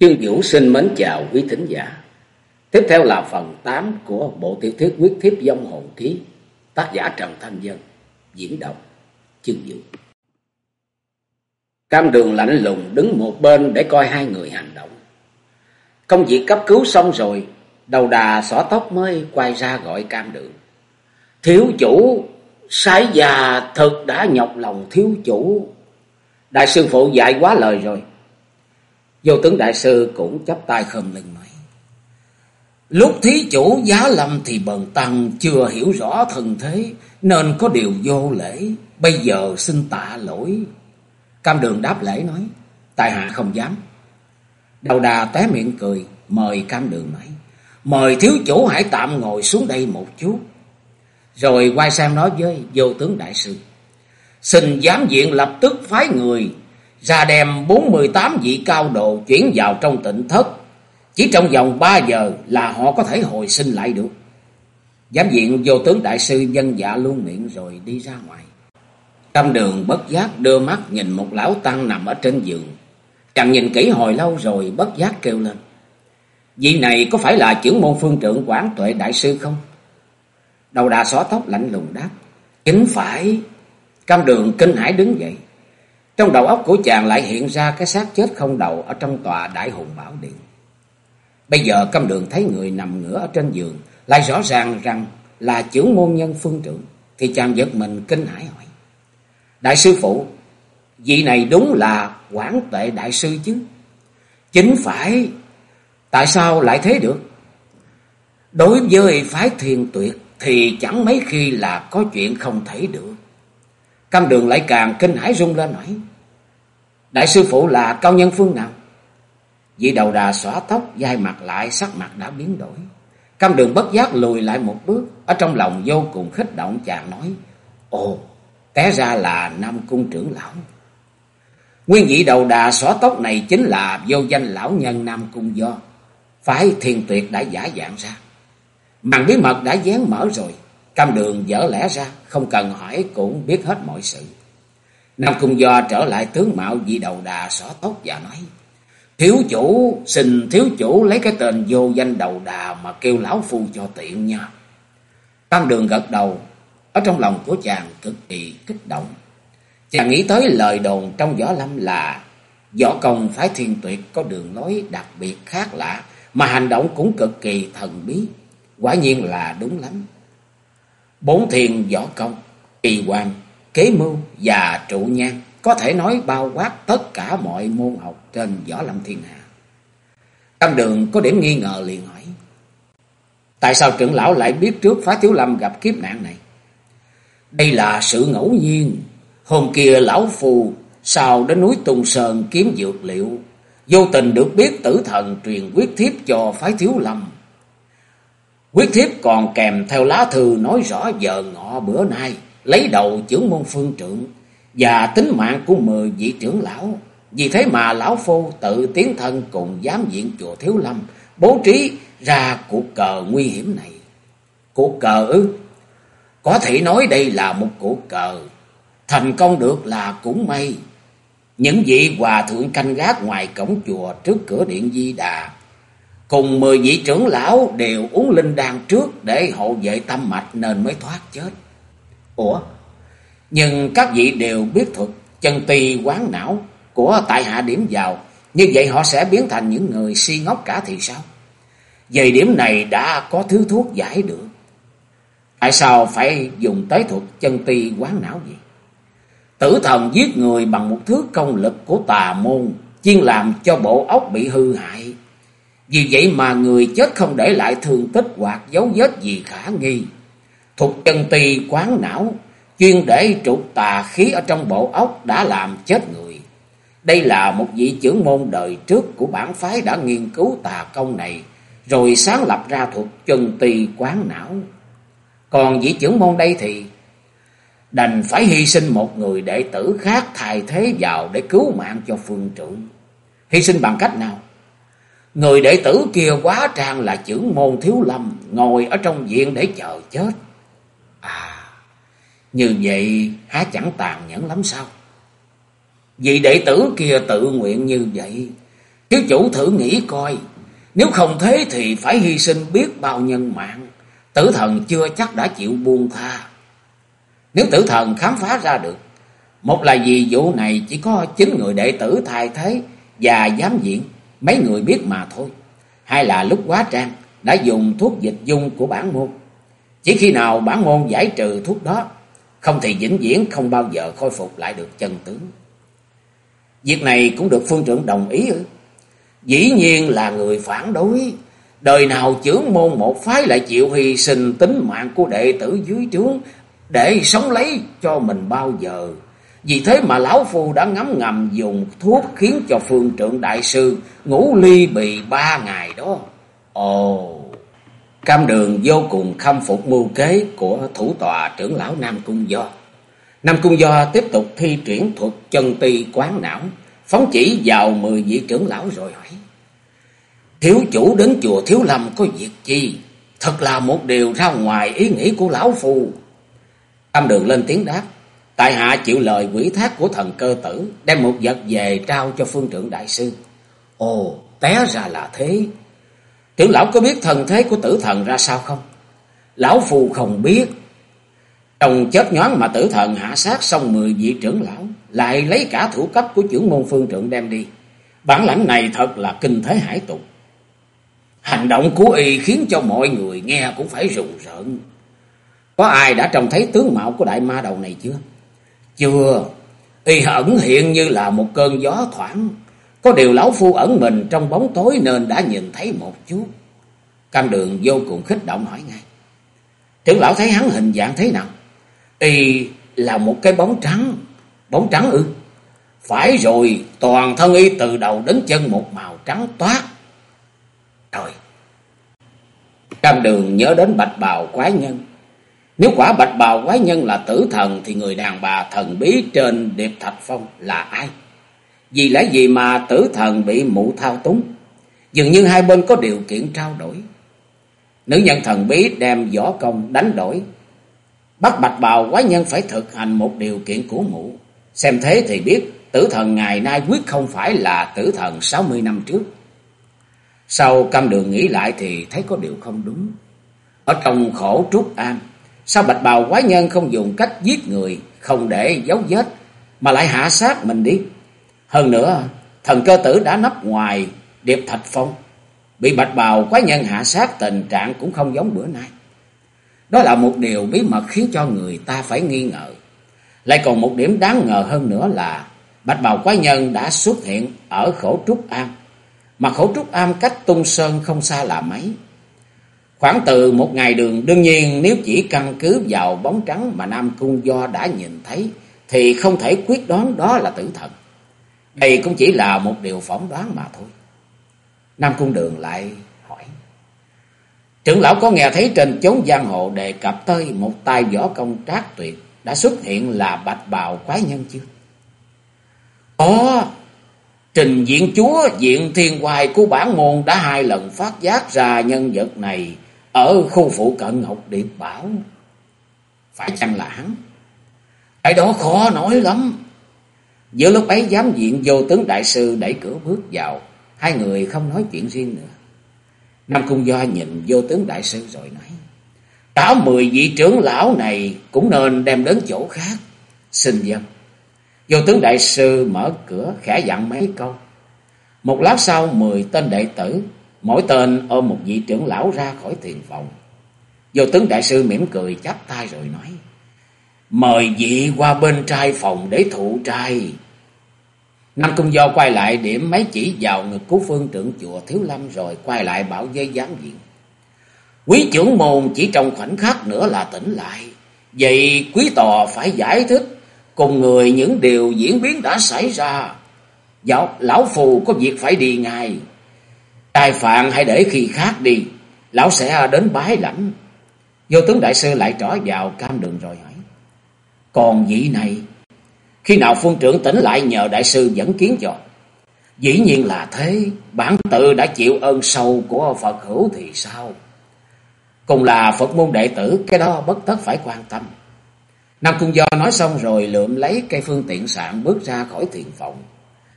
Chương Vũ xin mến chào quý thính giả. Tiếp theo là phần 8 của bộ tiểu thuyết quyết thiếp dông hồn ký, tác giả Trần Thanh Dân, diễn đọc Chương Vũ. Cam đường lạnh lùng đứng một bên để coi hai người hành động. Công việc cấp cứu xong rồi, đầu đà xỏ tóc mới quay ra gọi cam đường. Thiếu chủ, sái già thật đã nhọc lòng thiếu chủ. Đại sư phụ dạy quá lời rồi. Vô tướng đại sư cũng chấp tay khom lưng nói. Lúc thí chủ giá lâm thì bần tăng chưa hiểu rõ thần thế, nên có điều vô lễ. Bây giờ xin tạ lỗi. Cam đường đáp lễ nói. tài hạ không dám. Đầu đà té miệng cười. Mời cam đường nói. Mời thiếu chủ hãy tạm ngồi xuống đây một chút. Rồi quay sang nói với vô tướng đại sư. Xin giám diện lập tức phái người ra đem 48 vị cao độ chuyển vào trong tịnh thất. Chỉ trong vòng 3 giờ là họ có thể hồi sinh lại được. Giám diện vô tướng đại sư dân dạ luôn miệng rồi đi ra ngoài. Trong đường bất giác đưa mắt nhìn một lão tăng nằm ở trên giường. Chàng nhìn kỹ hồi lâu rồi bất giác kêu lên. Vị này có phải là trưởng môn phương trượng quán tuệ đại sư không? Đầu đà xóa tóc lạnh lùng đáp. Chính phải. Cam đường kinh hải đứng dậy. Trong đầu óc của chàng lại hiện ra cái xác chết không đầu ở trong tòa đại hùng bảo điện. Bây giờ cam đường thấy người nằm ngửa ở trên giường, lại rõ ràng rằng là trưởng môn nhân phương trưởng, thì chàng giật mình kinh hãi hỏi. Đại sư phụ, vị này đúng là quảng tệ đại sư chứ? Chính phải, tại sao lại thế được? Đối với phái thiền tuyệt thì chẳng mấy khi là có chuyện không thể được. Cam đường lại càng kinh hãi rung lên nói. Đại sư phụ là cao nhân phương nào? Vị đầu đà xõa tóc, dai mặt lại, sắc mặt đã biến đổi. Cam đường bất giác lùi lại một bước, ở trong lòng vô cùng khích động chàng nói. Ồ, té ra là Nam Cung trưởng lão. Nguyên vị đầu đà xõa tóc này chính là vô danh lão nhân Nam Cung Do. Phải thiền tuyệt đã giả dạng ra. Màn bí mật đã dán mở rồi. Cam đường dở lẽ ra, không cần hỏi cũng biết hết mọi sự. Nam Cung Do trở lại tướng mạo vị đầu đà xỏ tóc và nói. Thiếu chủ, xin thiếu chủ lấy cái tên vô danh đầu đà mà kêu lão phu cho tiện nha. Tam đường gật đầu, ở trong lòng của chàng cực kỳ kích động. Chàng nghĩ tới lời đồn trong võ lâm là võ công phái thiên tuyệt có đường lối đặc biệt khác lạ, mà hành động cũng cực kỳ thần bí. Quả nhiên là đúng lắm. Bốn thiền võ công, kỳ quan kế mưu và trụ nhan có thể nói bao quát tất cả mọi môn học trên võ lâm thiên hạ. Tam đường có điểm nghi ngờ liền hỏi. Tại sao trưởng lão lại biết trước phá thiếu lâm gặp kiếp nạn này? Đây là sự ngẫu nhiên. Hôm kia lão phù sao đến núi Tùng Sơn kiếm dược liệu. Vô tình được biết tử thần truyền quyết thiếp cho phái thiếu lâm. Quyết thiếp còn kèm theo lá thư nói rõ giờ ngọ bữa nay lấy đầu trưởng môn phương trượng và tính mạng của mười vị trưởng lão. Vì thế mà lão phu tự tiến thân cùng giám diện chùa Thiếu Lâm, bố trí ra cuộc cờ nguy hiểm này. Cuộc cờ ư? Có thể nói đây là một cuộc cờ. Thành công được là cũng may. Những vị hòa thượng canh gác ngoài cổng chùa trước cửa điện Di Đà. Cùng mười vị trưởng lão đều uống linh đan trước để hộ vệ tâm mạch nên mới thoát chết. Ủa? Nhưng các vị đều biết thuật chân tì quán não của tại hạ điểm vào. Như vậy họ sẽ biến thành những người si ngốc cả thì sao? Về điểm này đã có thứ thuốc giải được. Tại sao phải dùng tới thuật chân ti quán não gì? Tử thần giết người bằng một thứ công lực của tà môn, chuyên làm cho bộ óc bị hư hại. Vì vậy mà người chết không để lại thương tích hoặc dấu vết gì khả nghi. Thuật chân ti quán não, chuyên để trục tà khí ở trong bộ óc đã làm chết người. Đây là một vị trưởng môn đời trước của bản phái đã nghiên cứu tà công này, rồi sáng lập ra thuật chân ti quán não. Còn vị trưởng môn đây thì đành phải hy sinh một người đệ tử khác thay thế vào để cứu mạng cho phương trưởng. Hy sinh bằng cách nào? Người đệ tử kia quá trang là trưởng môn thiếu lâm, ngồi ở trong viện để chờ chết. Như vậy há chẳng tàn nhẫn lắm sao? Vị đệ tử kia tự nguyện như vậy, Thiếu chủ thử nghĩ coi, nếu không thế thì phải hy sinh biết bao nhân mạng. Tử thần chưa chắc đã chịu buông tha. Nếu tử thần khám phá ra được, một là vì vụ này chỉ có chín người đệ tử thay thế và giám diện, mấy người biết mà thôi. Hay là lúc quá trang đã dùng thuốc dịch dung của bản môn. Chỉ khi nào bản môn giải trừ thuốc đó, không thì vĩnh viễn không bao giờ khôi phục lại được chân tướng. Việc này cũng được phương trưởng đồng ý ư? Dĩ nhiên là người phản đối. Đời nào trưởng môn một phái lại chịu hy sinh tính mạng của đệ tử dưới trướng để sống lấy cho mình bao giờ. Vì thế mà Lão Phu đã ngấm ngầm dùng thuốc khiến cho phương trưởng đại sư ngủ ly bì ba ngày đó. Ồ, cam đường vô cùng khâm phục mưu kế của thủ tòa trưởng lão Nam Cung Do. Nam Cung Do tiếp tục thi triển thuật chân ti quán não, phóng chỉ vào mười vị trưởng lão rồi hỏi. Thiếu chủ đến chùa Thiếu Lâm có việc chi? Thật là một điều ra ngoài ý nghĩ của lão phù. Cam đường lên tiếng đáp. Tại hạ chịu lời quỷ thác của thần cơ tử, đem một vật về trao cho phương trưởng đại sư. Ồ, té ra là thế. Trưởng lão có biết thần thế của tử thần ra sao không? Lão phù không biết. Trong chết nhoáng mà tử thần hạ sát xong mười vị trưởng lão, lại lấy cả thủ cấp của trưởng môn phương trưởng đem đi. Bản lãnh này thật là kinh thế hải tục. Hành động của y khiến cho mọi người nghe cũng phải rùng rợn. Có ai đã trông thấy tướng mạo của đại ma đầu này chưa? Chưa. Y ẩn hiện như là một cơn gió thoảng. Có điều lão phu ẩn mình trong bóng tối nên đã nhìn thấy một chút. Cam đường vô cùng khích động hỏi ngay. Trưởng lão thấy hắn hình dạng thế nào? Y là một cái bóng trắng. Bóng trắng ư? Phải rồi, toàn thân y từ đầu đến chân một màu trắng toát. trời. Cam đường nhớ đến bạch bào quái nhân. Nếu quả bạch bào quái nhân là tử thần thì người đàn bà thần bí trên điệp thạch phong là ai? Vì lẽ gì mà tử thần bị mụ thao túng? Dường như hai bên có điều kiện trao đổi. Nữ nhân thần bí đem võ công đánh đổi. Bắt bạch bào quái nhân phải thực hành một điều kiện của mụ. Xem thế thì biết tử thần ngày nay quyết không phải là tử thần 60 năm trước. Sau cam đường nghĩ lại thì thấy có điều không đúng. Ở trong khổ trúc an, sao bạch bào quái nhân không dùng cách giết người, không để dấu vết, mà lại hạ sát mình đi. Hơn nữa, thần cơ tử đã nấp ngoài điệp thạch phong, bị bạch bào quái nhân hạ sát tình trạng cũng không giống bữa nay. Đó là một điều bí mật khiến cho người ta phải nghi ngờ. Lại còn một điểm đáng ngờ hơn nữa là bạch bào quái nhân đã xuất hiện ở khổ trúc an mà khổ trúc am cách tung sơn không xa là mấy. Khoảng từ một ngày đường, đương nhiên nếu chỉ căn cứ vào bóng trắng mà Nam Cung Do đã nhìn thấy, thì không thể quyết đoán đó là tử thần. Đây cũng chỉ là một điều phỏng đoán mà thôi. Nam Cung Đường lại hỏi. Trưởng lão có nghe thấy trên chốn giang hồ đề cập tới một tay võ công trác tuyệt đã xuất hiện là bạch bào quái nhân chưa? Có, Trình diện chúa diện thiên hoài của bản môn đã hai lần phát giác ra nhân vật này ở khu phụ cận Ngọc Điệp Bảo. Phải chăng là hắn? Cái đó khó nói lắm. Giữa lúc ấy giám diện vô tướng đại sư đẩy cửa bước vào, hai người không nói chuyện riêng nữa. Nam Cung Do nhìn vô tướng đại sư rồi nói, Cả mười vị trưởng lão này cũng nên đem đến chỗ khác. Xin dân. Vô tướng đại sư mở cửa khẽ dặn mấy câu. Một lát sau mười tên đệ tử, mỗi tên ôm một vị trưởng lão ra khỏi thiền phòng. Vô tướng đại sư mỉm cười chắp tay rồi nói. Mời vị qua bên trai phòng để thụ trai. Nam Cung Do quay lại điểm mấy chỉ vào ngực cứu phương trưởng chùa Thiếu Lâm rồi quay lại bảo với giám diện. Quý trưởng môn chỉ trong khoảnh khắc nữa là tỉnh lại. Vậy quý tòa phải giải thích cùng người những điều diễn biến đã xảy ra. Dạo, lão phù có việc phải đi ngay. Tài phạn hãy để khi khác đi, lão sẽ đến bái lãnh. Vô tướng đại sư lại trỏ vào cam đường rồi. Còn vị này, khi nào phương trưởng tỉnh lại nhờ đại sư dẫn kiến cho? Dĩ nhiên là thế, bản tự đã chịu ơn sâu của Phật hữu thì sao? Cùng là Phật môn đệ tử, cái đó bất tất phải quan tâm. Nam Cung Do nói xong rồi lượm lấy cây phương tiện sạn bước ra khỏi thiền phòng.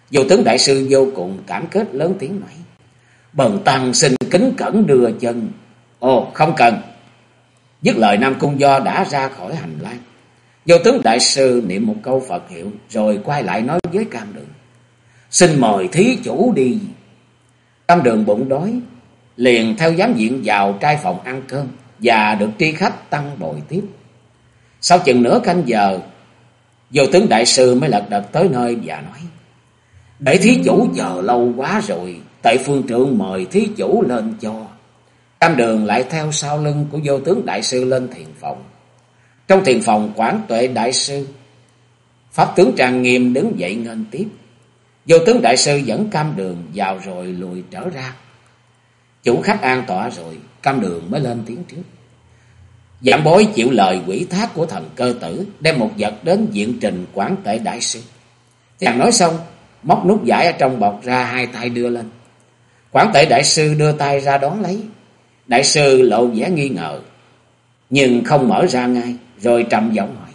Dù tướng đại sư vô cùng cảm kết lớn tiếng nói. Bần tăng xin kính cẩn đưa chân. Ồ không cần. Dứt lời Nam Cung Do đã ra khỏi hành lang. Vô tướng đại sư niệm một câu Phật hiệu rồi quay lại nói với cam đường. Xin mời thí chủ đi. Cam đường bụng đói, liền theo giám diện vào trai phòng ăn cơm và được tri khách tăng bồi tiếp. Sau chừng nửa canh giờ, vô tướng đại sư mới lật đật tới nơi và nói. Để thí chủ chờ lâu quá rồi, tại phương trượng mời thí chủ lên cho. Cam đường lại theo sau lưng của vô tướng đại sư lên thiền phòng. Trong thiền phòng quản tuệ đại sư, Pháp tướng trang nghiêm đứng dậy ngân tiếp. Vô tướng đại sư dẫn cam đường vào rồi lùi trở ra. Chủ khách an tỏa rồi, cam đường mới lên tiếng trước. Giảng bối chịu lời quỷ thác của thần cơ tử, đem một vật đến diện trình quản tệ đại sư. Chàng nói xong, móc nút giải ở trong bọc ra hai tay đưa lên. quản tệ đại sư đưa tay ra đón lấy. Đại sư lộ vẻ nghi ngờ, nhưng không mở ra ngay, rồi trầm giọng hỏi.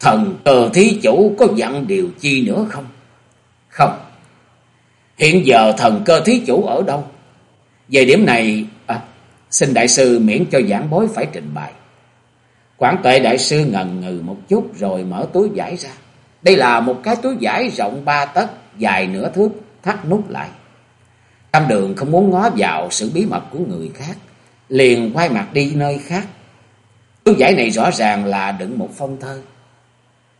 Thần cơ thí chủ có dặn điều chi nữa không? Không. Hiện giờ thần cơ thí chủ ở đâu? Về điểm này, à, xin đại sư miễn cho giảng bối phải trình bày. Quảng tuệ đại sư ngần ngừ một chút rồi mở túi giải ra. Đây là một cái túi giải rộng ba tấc, dài nửa thước, thắt nút lại. Tam đường không muốn ngó vào sự bí mật của người khác, liền quay mặt đi nơi khác. Túi giải này rõ ràng là đựng một phong thơ.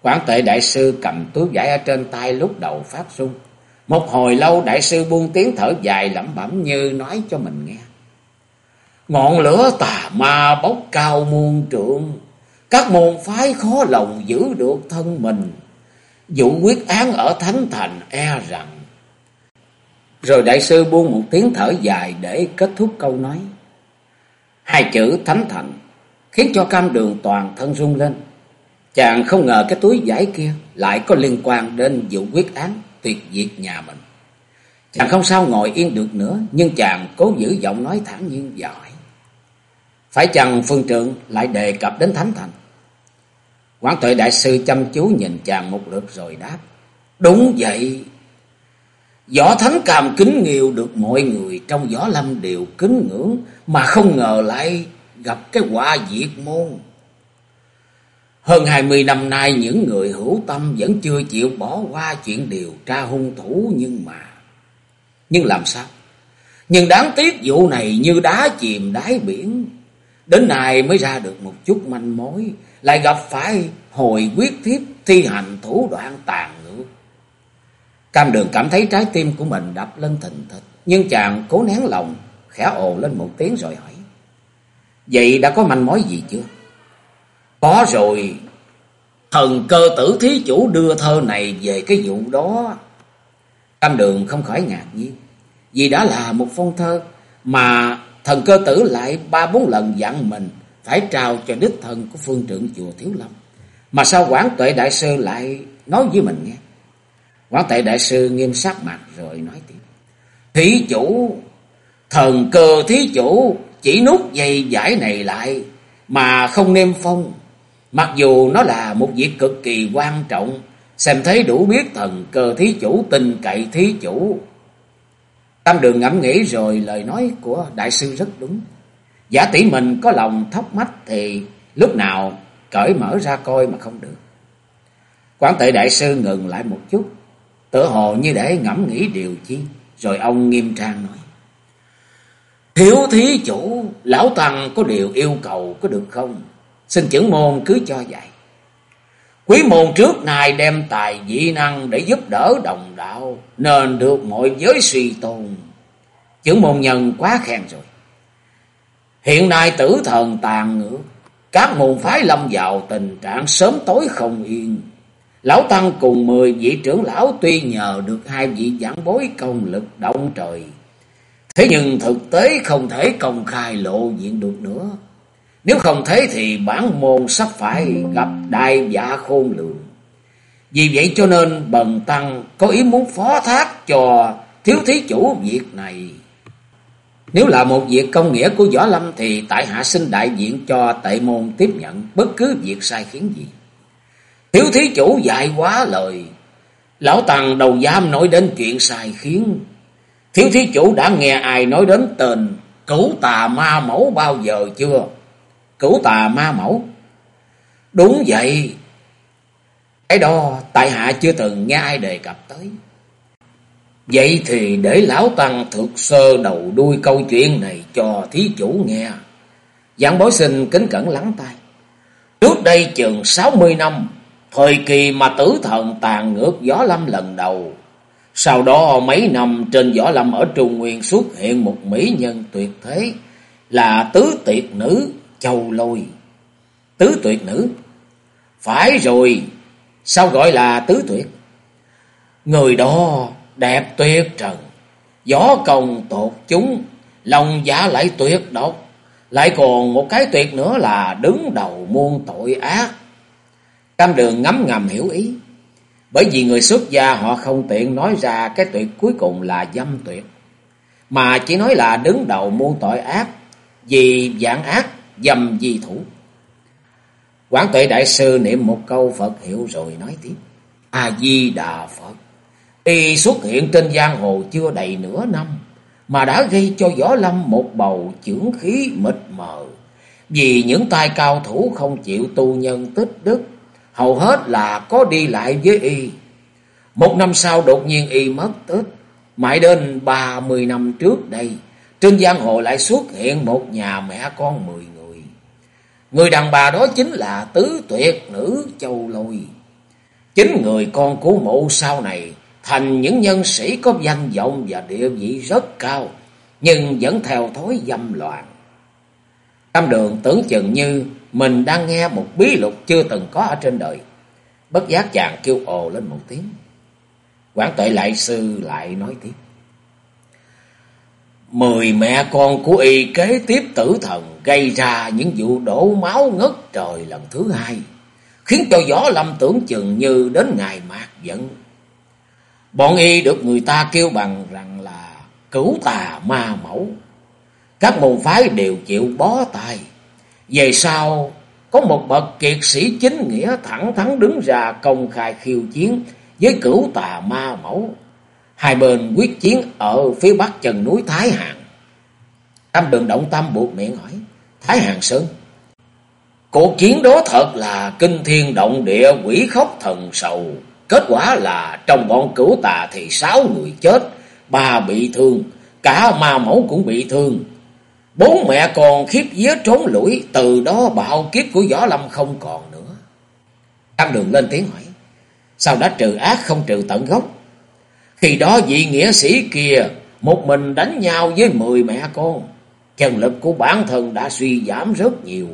Quảng tệ đại sư cầm túi giải ở trên tay lúc đầu phát sung. Một hồi lâu đại sư buông tiếng thở dài lẩm bẩm như nói cho mình nghe. Ngọn lửa tà ma bốc cao muôn trượng, các môn phái khó lòng giữ được thân mình. Vụ quyết án ở Thánh Thành e rằng. Rồi đại sư buông một tiếng thở dài để kết thúc câu nói. Hai chữ Thánh Thành khiến cho cam đường toàn thân rung lên. Chàng không ngờ cái túi giải kia lại có liên quan đến vụ quyết án tuyệt diệt nhà mình. Chàng không sao ngồi yên được nữa, nhưng chàng cố giữ giọng nói thẳng nhiên và hỏi. Phải chăng phương trượng lại đề cập đến Thánh Thành? quan tuệ đại sư chăm chú nhìn chàng một lượt rồi đáp. Đúng vậy. Võ thánh càm kính nghiêu được mọi người trong võ lâm đều kính ngưỡng, mà không ngờ lại gặp cái quả diệt môn. Hơn hai mươi năm nay những người hữu tâm vẫn chưa chịu bỏ qua chuyện điều tra hung thủ nhưng mà... Nhưng làm sao? Nhưng đáng tiếc vụ này như đá chìm đáy biển. Đến nay mới ra được một chút manh mối. Lại gặp phải hồi quyết thiếp thi hành thủ đoạn tàn ngược. Cam đường cảm thấy trái tim của mình đập lên thình thịch. Nhưng chàng cố nén lòng, khẽ ồ lên một tiếng rồi hỏi. Vậy đã có manh mối gì chưa? Có rồi, thần cơ tử thí chủ đưa thơ này về cái vụ đó. Cam đường không khỏi ngạc nhiên, vì đã là một phong thơ mà thần cơ tử lại ba bốn lần dặn mình phải trao cho đích thân của phương trưởng chùa Thiếu Lâm. Mà sao quản tuệ đại sư lại nói với mình nghe? Quán tuệ đại sư nghiêm sắc mặt rồi nói tiếp. Thí chủ, thần cơ thí chủ chỉ nút dây giải này lại mà không niêm phong. Mặc dù nó là một việc cực kỳ quan trọng, xem thấy đủ biết thần cơ thí chủ tin cậy thí chủ. Tam đường ngẫm nghĩ rồi lời nói của đại sư rất đúng. Giả tỷ mình có lòng thóc mách thì lúc nào cởi mở ra coi mà không được. Quán tệ đại sư ngừng lại một chút, tựa hồ như để ngẫm nghĩ điều chi, rồi ông nghiêm trang nói. Thiếu thí chủ, lão tăng có điều yêu cầu có được không? Xin trưởng môn cứ cho vậy. Quý môn trước ngài đem tài dị năng để giúp đỡ đồng đạo, nên được mọi giới suy tôn. Trưởng môn nhân quá khen rồi. Hiện nay tử thần tàn ngược, các môn phái lâm vào tình trạng sớm tối không yên. Lão Tăng cùng mười vị trưởng lão tuy nhờ được hai vị giảng bối công lực động trời. Thế nhưng thực tế không thể công khai lộ diện được nữa. Nếu không thế thì bản môn sắp phải gặp đại giả khôn lượng. Vì vậy cho nên bần tăng có ý muốn phó thác cho thiếu thí chủ việc này. Nếu là một việc công nghĩa của Võ Lâm thì tại hạ xin đại diện cho tệ môn tiếp nhận bất cứ việc sai khiến gì. Thiếu thí chủ dạy quá lời, Lão Tăng đầu dám nói đến chuyện sai khiến. Thiếu thí chủ đã nghe ai nói đến tên cửu tà ma mẫu bao giờ chưa? Cửu tà ma mẫu? Đúng vậy. Cái đó tại hạ chưa từng nghe ai đề cập tới. Vậy thì để lão tăng thực sơ đầu đuôi câu chuyện này cho thí chủ nghe. Giảng bối xin kính cẩn lắng tai. Trước đây chừng sáu mươi năm, thời kỳ mà tử thần tàn ngược gió lâm lần đầu. Sau đó mấy năm trên võ lâm ở Trung Nguyên xuất hiện một mỹ nhân tuyệt thế là tứ tuyệt nữ Châu Lôi. Tứ tuyệt nữ? Phải rồi, sao gọi là tứ tuyệt? Người đó đẹp tuyệt trần, gió công tột chúng, lòng giả lại tuyệt độc. Lại còn một cái tuyệt nữa là đứng đầu muôn tội ác. Cam đường ngấm ngầm hiểu ý. Bởi vì người xuất gia họ không tiện nói ra cái tuyệt cuối cùng là dâm tuyệt. Mà chỉ nói là đứng đầu muôn tội ác, vì dạng ác, dâm di thủ. Quảng tuệ đại sư niệm một câu Phật hiểu rồi nói tiếp. A-di-đà Phật. Y xuất hiện trên giang hồ chưa đầy nửa năm, mà đã gây cho Võ Lâm một bầu chưởng khí mịt mờ. Vì những tay cao thủ không chịu tu nhân tích đức, hầu hết là có đi lại với y. Một năm sau đột nhiên y mất tích, mãi đến ba mươi năm trước đây, trên giang hồ lại xuất hiện một nhà mẹ con mười người. Người đàn bà đó chính là tứ tuyệt nữ châu lôi. Chính người con của mụ sau này thành những nhân sĩ có danh vọng và địa vị rất cao, nhưng vẫn theo thói dâm loạn. Tam đường tưởng chừng như mình đang nghe một bí lục chưa từng có ở trên đời. Bất giác chàng kêu ồ lên một tiếng. Quảng tuệ lại sư lại nói tiếp. Mười mẹ con của y kế tiếp tử thần gây ra những vụ đổ máu ngất trời lần thứ hai, khiến cho võ lâm tưởng chừng như đến ngày mạc giận. Bọn y được người ta kêu bằng rằng là cửu tà ma mẫu. Các môn phái đều chịu bó tay. Về sau, có một bậc kiệt sĩ chính nghĩa thẳng thắn đứng ra công khai khiêu chiến với cửu tà ma mẫu. Hai bên quyết chiến ở phía bắc chân núi Thái Hàn. Tâm đường động tâm buộc miệng hỏi. Thái Hàn Sơn. Cuộc chiến đó thật là kinh thiên động địa quỷ khóc thần sầu. Kết quả là trong bọn cửu tà thì sáu người chết, ba bị thương, cả ma mẫu cũng bị thương. Bốn mẹ con khiếp vía trốn lũi, từ đó bạo kiếp của Võ Lâm không còn nữa. tam đường lên tiếng hỏi, sao đã trừ ác không trừ tận gốc? Khi đó vị nghĩa sĩ kia một mình đánh nhau với mười mẹ con, chân lực của bản thân đã suy giảm rất nhiều.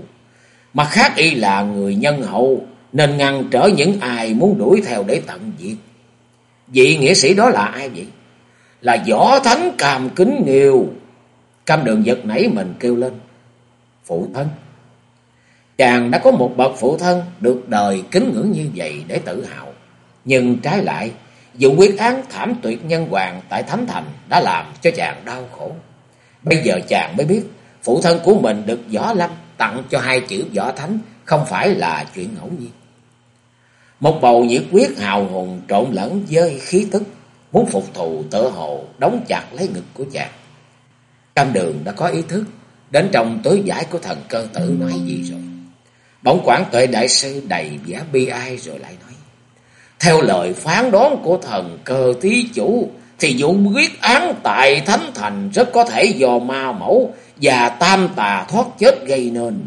Mặt khác y là người nhân hậu, nên ngăn trở những ai muốn đuổi theo để tận diệt. Vị nghĩa sĩ đó là ai vậy? Là võ thánh càm kính nghiêu. Cam đường giật nảy mình kêu lên. Phụ thân. Chàng đã có một bậc phụ thân được đời kính ngưỡng như vậy để tự hào. Nhưng trái lại, vụ quyết án thảm tuyệt nhân hoàng tại Thánh Thành đã làm cho chàng đau khổ. Bây giờ chàng mới biết phụ thân của mình được võ lâm tặng cho hai chữ võ thánh không phải là chuyện ngẫu nhiên. Một bầu nhiệt quyết hào hùng trộn lẫn với khí tức, muốn phục thù tự hồ đóng chặt lấy ngực của chàng. Cam đường đã có ý thức, đến trong tối giải của thần cơ tử nói gì rồi. Bỗng quản tuệ đại sư đầy vẻ bi ai rồi lại nói. Theo lời phán đoán của thần cơ thí chủ, thì vụ quyết án tại Thánh Thành rất có thể do ma mẫu và tam tà thoát chết gây nên.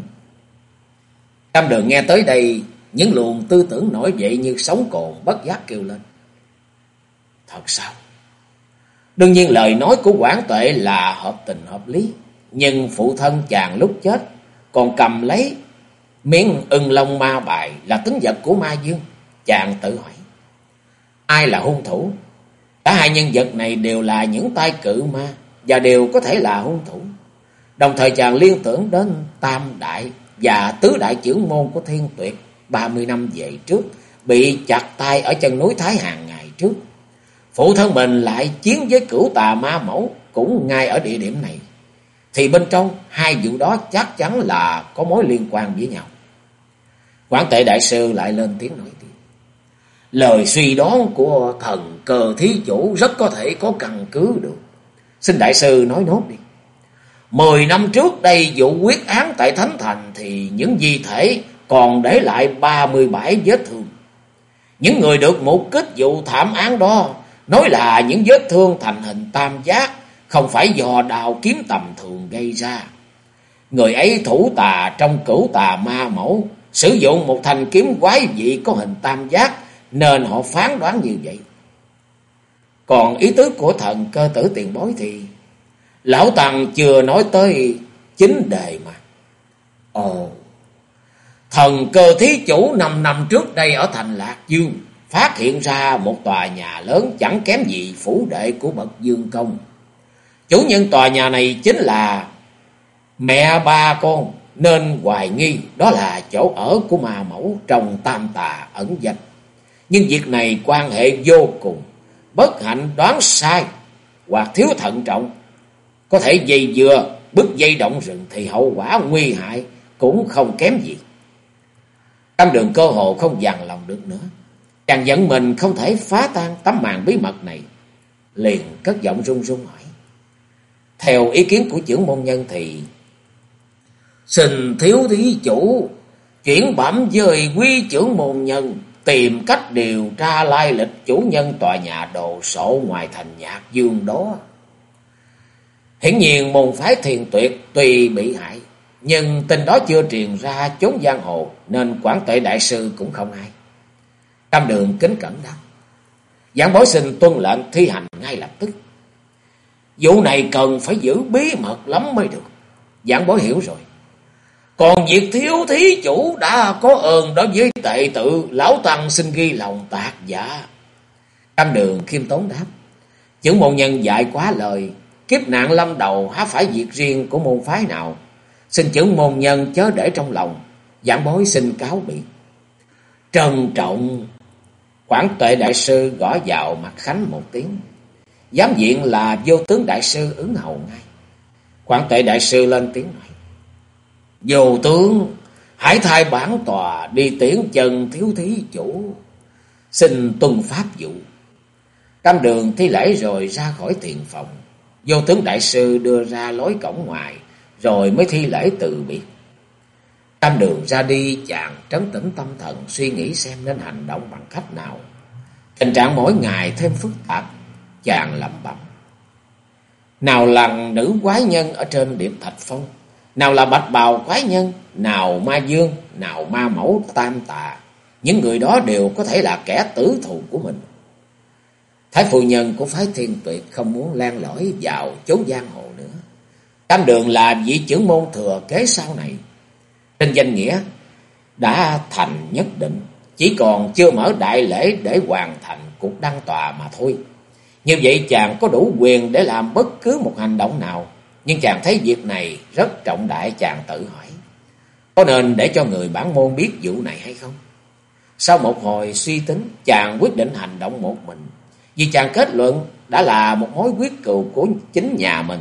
Cam đường nghe tới đây những luồng tư tưởng nổi dậy như sóng cồn bất giác kêu lên. Thật sao? Đương nhiên lời nói của quản tuệ là hợp tình hợp lý. Nhưng phụ thân chàng lúc chết còn cầm lấy miếng ưng lông ma bài là tính vật của ma dương. Chàng tự hỏi. Ai là hung thủ? Cả hai nhân vật này đều là những tay cự ma và đều có thể là hung thủ. Đồng thời chàng liên tưởng đến tam đại và tứ đại trưởng môn của thiên tuyệt 30 năm về trước, bị chặt tay ở chân núi Thái Hàn ngày trước. Phụ thân mình lại chiến với cửu tà ma mẫu cũng ngay ở địa điểm này. Thì bên trong hai vụ đó chắc chắn là có mối liên quan với nhau. Quảng tệ đại sư lại lên tiếng nói tiếng, Lời suy đoán của thần cờ thí chủ rất có thể có căn cứ được. Xin đại sư nói nốt đi. Mười năm trước đây vụ quyết án tại Thánh Thành thì những di thể còn để lại 37 vết thương. Những người được mục kích vụ thảm án đó nói là những vết thương thành hình tam giác không phải do đào kiếm tầm thường gây ra. Người ấy thủ tà trong cửu tà ma mẫu, sử dụng một thanh kiếm quái dị có hình tam giác nên họ phán đoán như vậy. Còn ý tứ của thần cơ tử tiền bối thì Lão Tằng chưa nói tới chính đề mà. Ồ, thần cơ thí chủ năm năm trước đây ở thành Lạc Dương phát hiện ra một tòa nhà lớn chẳng kém gì phủ đệ của bậc dương công. Chủ nhân tòa nhà này chính là mẹ ba con nên hoài nghi đó là chỗ ở của ma mẫu trong tam tà ẩn danh. Nhưng việc này quan hệ vô cùng, bất hạnh đoán sai hoặc thiếu thận trọng. Có thể dây dừa, bức dây động rừng thì hậu quả nguy hại cũng không kém gì. Tam đường cơ hồ không dằn lòng được nữa. Chàng giận mình không thể phá tan tấm màn bí mật này. Liền cất giọng run run hỏi. Theo ý kiến của trưởng môn nhân thì Xin thiếu thí chủ chuyển bẩm dời quy trưởng môn nhân tìm cách điều tra lai lịch chủ nhân tòa nhà đồ sộ ngoài thành nhạc dương đó. Hiển nhiên môn phái thiền tuyệt tuy bị hại, nhưng tin đó chưa truyền ra chốn giang hồ nên quản tuệ đại sư cũng không ai. Tam đường kính cẩn đáp. Giảng bối xin tuân lệnh thi hành ngay lập tức. Vụ này cần phải giữ bí mật lắm mới được. Giảng bối hiểu rồi. Còn việc thiếu thí chủ đã có ơn đối với tệ tự, lão tăng xin ghi lòng tạc giả. Tam đường khiêm tốn đáp. Chứng môn nhân dạy quá lời, kiếp nạn lâm đầu há phải việc riêng của môn phái nào. Xin chứng môn nhân chớ để trong lòng, giảng bối xin cáo biệt. Trân trọng, Quảng tuệ đại sư gõ vào mặt Khánh một tiếng. Giám diện là vô tướng đại sư ứng hầu ngay. Quảng tuệ đại sư lên tiếng nói. Vô tướng, hãy thay bản tòa đi tiễn chân thiếu thí chủ. Xin tuân pháp dụ. Cam đường thi lễ rồi ra khỏi thiền phòng. Vô tướng đại sư đưa ra lối cổng ngoài, rồi mới thi lễ từ biệt tam đường ra đi chàng trấn tĩnh tâm thần suy nghĩ xem nên hành động bằng cách nào. Tình trạng mỗi ngày thêm phức tạp, chàng lẩm bẩm. Nào là nữ quái nhân ở trên điểm thạch phong, nào là bạch bào quái nhân, nào ma dương, nào ma mẫu tam tà. Những người đó đều có thể là kẻ tử thù của mình. Thái phu nhân của phái thiên tuyệt không muốn lan lỏi vào chốn giang hồ nữa. Tam đường là vị trưởng môn thừa kế sau này. Trên danh nghĩa đã thành nhất định, chỉ còn chưa mở đại lễ để hoàn thành cuộc đăng tòa mà thôi. Như vậy chàng có đủ quyền để làm bất cứ một hành động nào nhưng chàng thấy việc này rất trọng đại chàng tự hỏi. Có nên để cho người bản môn biết vụ này hay không? Sau một hồi suy tính, chàng quyết định hành động một mình. Vì chàng kết luận đã là một mối quyết cừu của chính nhà mình,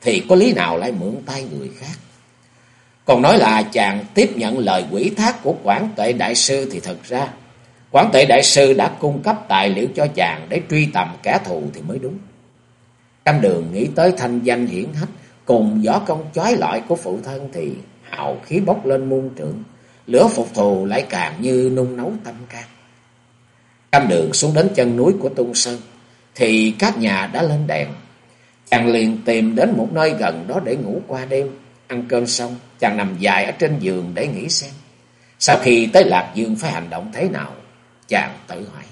thì có lý nào lại mượn tay người khác. Còn nói là chàng tiếp nhận lời quỷ thác của quản tệ đại sư thì thật ra, quản tệ đại sư đã cung cấp tài liệu cho chàng để truy tầm kẻ thù thì mới đúng. Cam đường nghĩ tới thanh danh hiển hách cùng võ công chói lọi của phụ thân thì hào khí bốc lên muôn trượng, lửa phục thù lại càng như nung nấu tâm can. Cam đường xuống đến chân núi của Tung Sơn, thì các nhà đã lên đèn. Chàng liền tìm đến một nơi gần đó để ngủ qua đêm, ăn cơm xong, chàng nằm dài ở trên giường để nghĩ xem. Sau khi tới Lạc Dương phải hành động thế nào, chàng tự hỏi.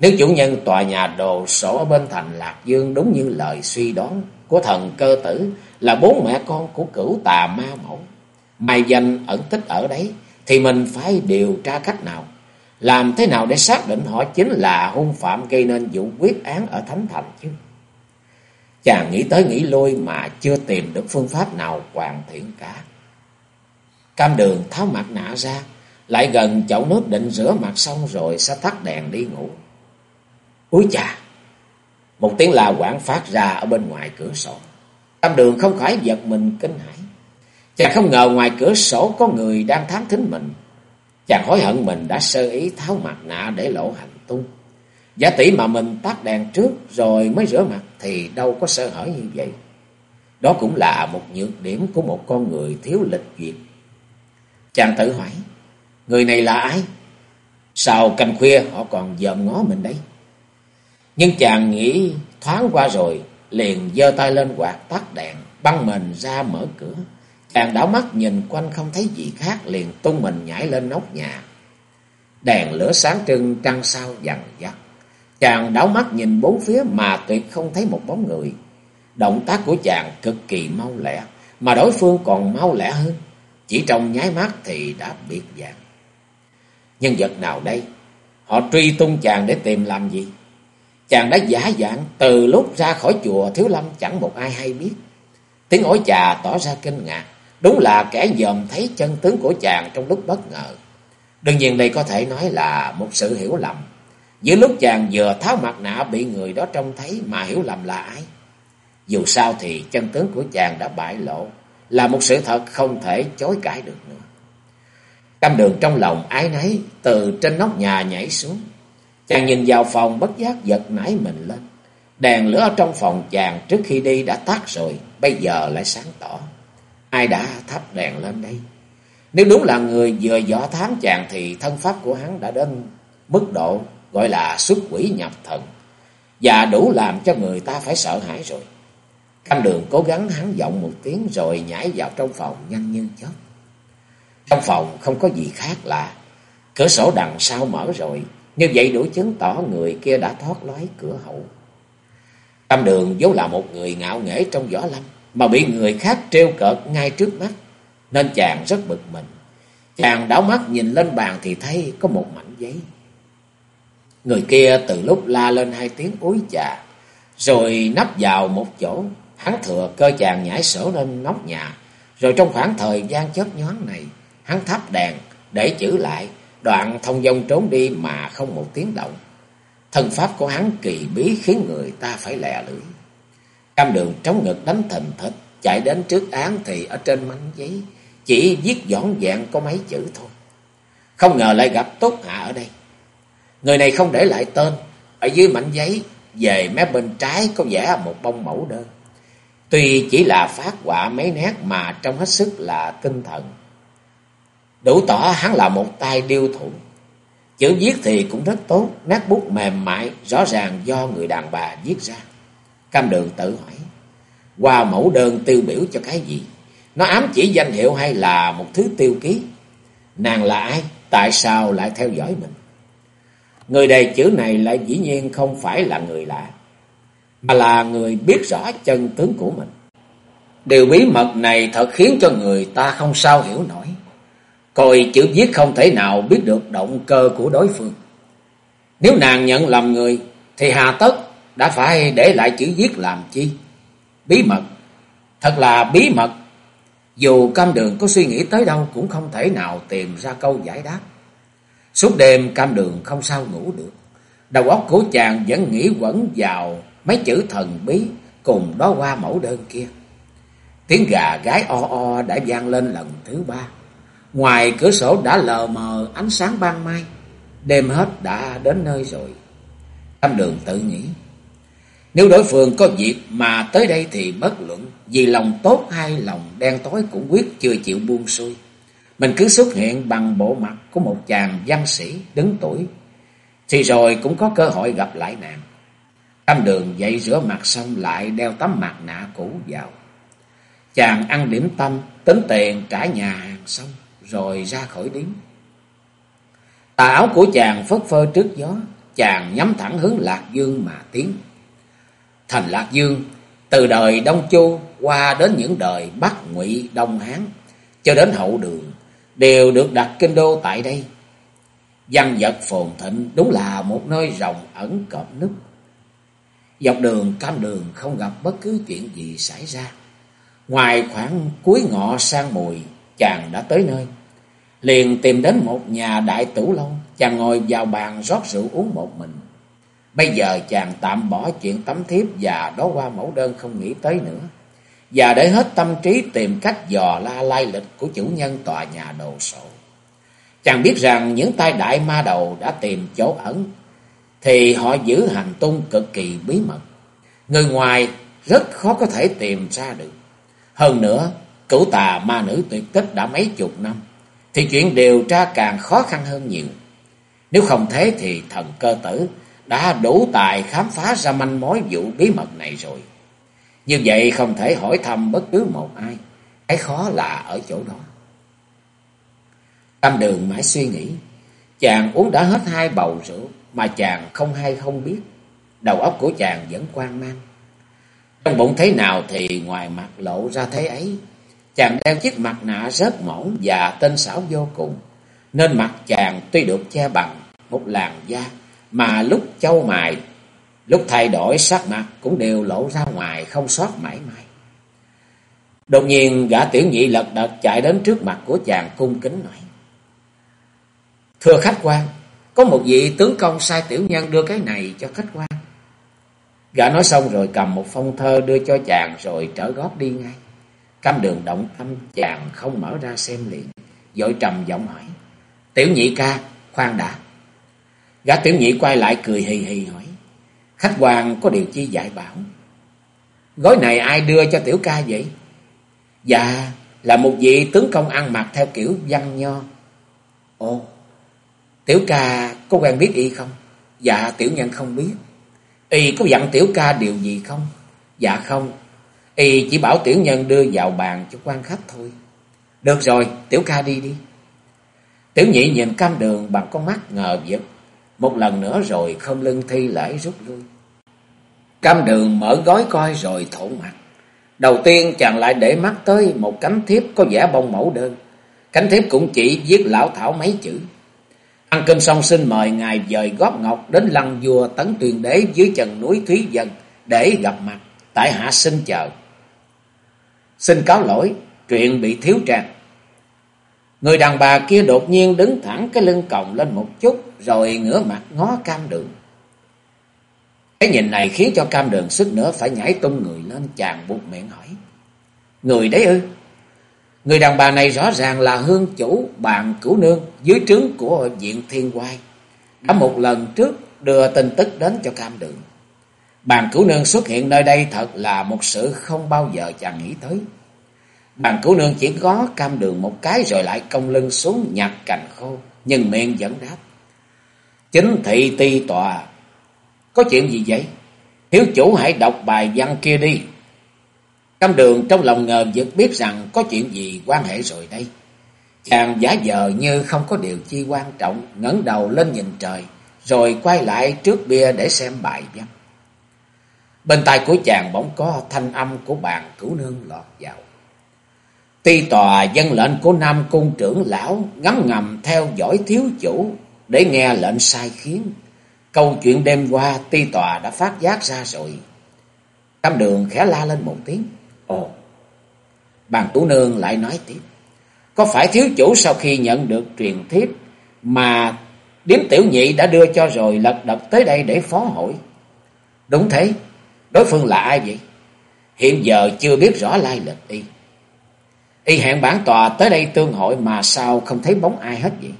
Nếu chủ nhân tòa nhà đồ sổ ở bên thành Lạc Dương đúng như lời suy đoán của thần cơ tử là bốn mẹ con của cửu tà ma mẫu. Mai danh ẩn tích ở đấy thì mình phải điều tra cách nào. Làm thế nào để xác định họ chính là hung phạm gây nên vụ quyết án ở Thánh Thành chứ? Chàng nghĩ tới nghĩ lui mà chưa tìm được phương pháp nào hoàn thiện cả. Cam đường tháo mặt nạ ra, lại gần chậu nước định rửa mặt xong rồi sẽ tắt đèn đi ngủ. Úi chà! Một tiếng la quảng phát ra ở bên ngoài cửa sổ. cam đường không khỏi giật mình kinh hãi. Chàng không ngờ ngoài cửa sổ có người đang thám thính mình. Chàng hối hận mình đã sơ ý tháo mặt nạ để lộ hành tung. Giả tỷ mà mình tắt đèn trước rồi mới rửa mặt thì đâu có sơ hở như vậy. Đó cũng là một nhược điểm của một con người thiếu lịch duyệt. Chàng tự hỏi, người này là ai? Sao canh khuya họ còn dòm ngó mình đấy? Nhưng chàng nghĩ thoáng qua rồi, liền giơ tay lên quạt tắt đèn, băng mình ra mở cửa. Chàng đảo mắt nhìn quanh không thấy gì khác, liền tung mình nhảy lên nóc nhà. Đèn lửa sáng trưng trăng sao dằn dắt. Chàng đảo mắt nhìn bốn phía mà tuyệt không thấy một bóng người. Động tác của chàng cực kỳ mau lẹ, mà đối phương còn mau lẹ hơn. Chỉ trong nháy mắt thì đã biệt dạng. Nhân vật nào đây? Họ truy tung chàng để tìm làm gì? Chàng đã giả dạng từ lúc ra khỏi chùa Thiếu Lâm chẳng một ai hay biết. Tiếng ối trà tỏ ra kinh ngạc. Đúng là kẻ dòm thấy chân tướng của chàng trong lúc bất ngờ. Đương nhiên đây có thể nói là một sự hiểu lầm. Giữa lúc chàng vừa tháo mặt nạ bị người đó trông thấy mà hiểu lầm là ai. Dù sao thì chân tướng của chàng đã bại lộ. Là một sự thật không thể chối cãi được nữa. Cam đường trong lòng ái nấy từ trên nóc nhà nhảy xuống. Chàng nhìn vào phòng bất giác giật nảy mình lên. Đèn lửa ở trong phòng chàng trước khi đi đã tắt rồi, bây giờ lại sáng tỏ. Ai đã thắp đèn lên đây? Nếu đúng là người vừa dò thám chàng thì thân pháp của hắn đã đến mức độ gọi là xuất quỷ nhập thần. Và đủ làm cho người ta phải sợ hãi rồi. Cam đường cố gắng hắn giọng một tiếng rồi nhảy vào trong phòng nhanh như chớp. Trong phòng không có gì khác lạ. Cửa sổ đằng sau mở rồi. Như vậy đủ chứng tỏ người kia đã thoát lói cửa hậu. Cam đường vốn là một người ngạo nghễ trong võ lâm. Mà bị người khác trêu cợt ngay trước mắt. Nên chàng rất bực mình. Chàng đảo mắt nhìn lên bàn thì thấy có một mảnh giấy. Người kia từ lúc la lên hai tiếng úi chà, Rồi nắp vào một chỗ. Hắn thừa cơ chàng nhảy sổ lên nóc nhà. Rồi trong khoảng thời gian chớp nhoáng này hắn thắp đèn để chữ lại, đoạn thông dong trốn đi mà không một tiếng động. Thần pháp của hắn kỳ bí khiến người ta phải lè lưỡi. Cam đường trống ngực đánh thình thịch, chạy đến trước án thì ở trên mảnh giấy, chỉ viết dõn dẹn có mấy chữ thôi. Không ngờ lại gặp Tốt Hạ ở đây. Người này không để lại tên, ở dưới mảnh giấy, về mé bên trái có vẽ một bông mẫu đơn. Tuy chỉ là phát họa mấy nét mà trong hết sức là tinh thần. Đủ tỏ hắn là một tay điêu thủ. Chữ viết thì cũng rất tốt, nét bút mềm mại, rõ ràng do người đàn bà viết ra. Cam đường tự hỏi, qua mẫu đơn tiêu biểu cho cái gì? Nó ám chỉ danh hiệu hay là một thứ tiêu ký? Nàng là ai? Tại sao lại theo dõi mình? Người đề chữ này lại dĩ nhiên không phải là người lạ, mà là người biết rõ chân tướng của mình. Điều bí mật này thật khiến cho người ta không sao hiểu nổi. Coi chữ viết không thể nào biết được động cơ của đối phương. Nếu nàng nhận làm người, thì hà tất đã phải để lại chữ viết làm chi? Bí mật, thật là bí mật. Dù cam đường có suy nghĩ tới đâu cũng không thể nào tìm ra câu giải đáp. Suốt đêm cam đường không sao ngủ được. Đầu óc của chàng vẫn nghĩ quẩn vào mấy chữ thần bí cùng đó qua mẫu đơn kia. Tiếng gà gái o o đã vang lên lần thứ ba. Ngoài cửa sổ đã lờ mờ ánh sáng ban mai. Đêm hết đã đến nơi rồi. Cam đường tự nghĩ. Nếu đối phương có việc mà tới đây thì bất luận. Vì lòng tốt hay lòng đen tối cũng quyết chưa chịu buông xuôi. Mình cứ xuất hiện bằng bộ mặt của một chàng văn sĩ đứng tuổi. Thì rồi cũng có cơ hội gặp lại nàng. Tam đường dậy rửa mặt xong lại đeo tấm mặt nạ cũ vào. Chàng ăn điểm tâm, tính tiền trả nhà hàng xong rồi ra khỏi điếm. Tà áo của chàng phất phơ trước gió, chàng nhắm thẳng hướng Lạc Dương mà tiến. Thành Lạc Dương, từ đời Đông Chu qua đến những đời Bắc Ngụy Đông Hán, cho đến hậu đường, đều được đặt kinh đô tại đây. Văn vật phồn thịnh đúng là một nơi rộng ẩn cọp núp. Dọc đường cam đường không gặp bất cứ chuyện gì xảy ra. Ngoài khoảng cuối ngọ sang mùi, chàng đã tới nơi liền tìm đến một nhà đại tủ lâu, chàng ngồi vào bàn rót rượu uống một mình. Bây giờ chàng tạm bỏ chuyện tấm thiếp và đó qua mẫu đơn không nghĩ tới nữa. Và để hết tâm trí tìm cách dò la lai lịch của chủ nhân tòa nhà đồ sộ. Chàng biết rằng những tay đại ma đầu đã tìm chỗ ẩn, thì họ giữ hành tung cực kỳ bí mật. Người ngoài rất khó có thể tìm ra được. Hơn nữa, cửu tà ma nữ tuyệt tích đã mấy chục năm, thì chuyện điều tra càng khó khăn hơn nhiều. Nếu không thế thì thần cơ tử đã đủ tài khám phá ra manh mối vụ bí mật này rồi. Như vậy không thể hỏi thăm bất cứ một ai, cái khó là ở chỗ đó. Tâm đường mãi suy nghĩ, chàng uống đã hết hai bầu rượu mà chàng không hay không biết. Đầu óc của chàng vẫn quan mang. Trong bụng thế nào thì ngoài mặt lộ ra thế ấy. Chàng đeo chiếc mặt nạ rất mỏng và tinh xảo vô cùng. Nên mặt chàng tuy được che bằng một làn da mà lúc châu mài, lúc thay đổi sắc mặt cũng đều lộ ra ngoài không sót mãi mãi. Đột nhiên gã tiểu nhị lật đật chạy đến trước mặt của chàng cung kính nói. Thưa khách quan, có một vị tướng công sai tiểu nhân đưa cái này cho khách quan. Gã nói xong rồi cầm một phong thơ đưa cho chàng rồi trở góp đi ngay. Cam đường động tâm chàng không mở ra xem liền, dội trầm giọng hỏi. Tiểu nhị ca, khoan đã. Gã tiểu nhị quay lại cười hì hì hỏi. Khách quan có điều chi dạy bảo. Gói này ai đưa cho tiểu ca vậy? Dạ, là một vị tướng công ăn mặc theo kiểu văn nho. Ồ, tiểu ca có quen biết y không? Dạ, tiểu nhân không biết. Y có dặn tiểu ca điều gì không? Dạ không. Y chỉ bảo tiểu nhân đưa vào bàn cho quan khách thôi. Được rồi, tiểu ca đi đi. Tiểu nhị nhìn cam đường bằng con mắt ngờ vực. Một lần nữa rồi không lưng thi lại rút lui. Cam đường mở gói coi rồi thổ mặt. Đầu tiên chàng lại để mắt tới một cánh thiếp có vẻ bông mẫu đơn. Cánh thiếp cũng chỉ viết lão thảo mấy chữ. Ăn cơm xong xin mời ngài dời góp ngọc đến lăng vua tấn tuyền đế dưới chân núi Thúy Dân để gặp mặt. Tại hạ xin chờ. Xin cáo lỗi, chuyện bị thiếu trang. Người đàn bà kia đột nhiên đứng thẳng cái lưng còng lên một chút, rồi ngửa mặt ngó cam đường. Cái nhìn này khiến cho cam đường sức nữa phải nhảy tung người lên chàng buộc miệng hỏi. Người đấy ư? Người đàn bà này rõ ràng là hương chủ, bạn cửu nương, dưới trướng của viện thiên quai. Đã một lần trước đưa tin tức đến cho cam đường. Bàn cửu nương xuất hiện nơi đây thật là một sự không bao giờ chàng nghĩ tới. Bàn cửu nương chỉ có cam đường một cái rồi lại cong lưng xuống nhặt cành khô, nhưng miệng vẫn đáp. Chính thị ti tòa, có chuyện gì vậy? Thiếu chủ hãy đọc bài văn kia đi. Cam đường trong lòng ngờ vực biết rằng có chuyện gì quan hệ rồi đây. Chàng giả vờ như không có điều chi quan trọng, ngẩng đầu lên nhìn trời, rồi quay lại trước bia để xem bài văn. Bên tai của chàng bỗng có thanh âm của bàn cửu nương lọt vào. Ti tòa dân lệnh của Nam Cung trưởng lão ngắm ngầm theo dõi thiếu chủ để nghe lệnh sai khiến. Câu chuyện đêm qua ti tòa đã phát giác ra rồi. Cam đường khẽ la lên một tiếng. Ồ, bàn tú nương lại nói tiếp. Có phải thiếu chủ sau khi nhận được truyền thiếp mà điếm tiểu nhị đã đưa cho rồi lật đật tới đây để phó hội? Đúng thế, đối phương là ai vậy? Hiện giờ chưa biết rõ lai lịch y. Y hẹn bản tòa tới đây tương hội mà sao không thấy bóng ai hết vậy?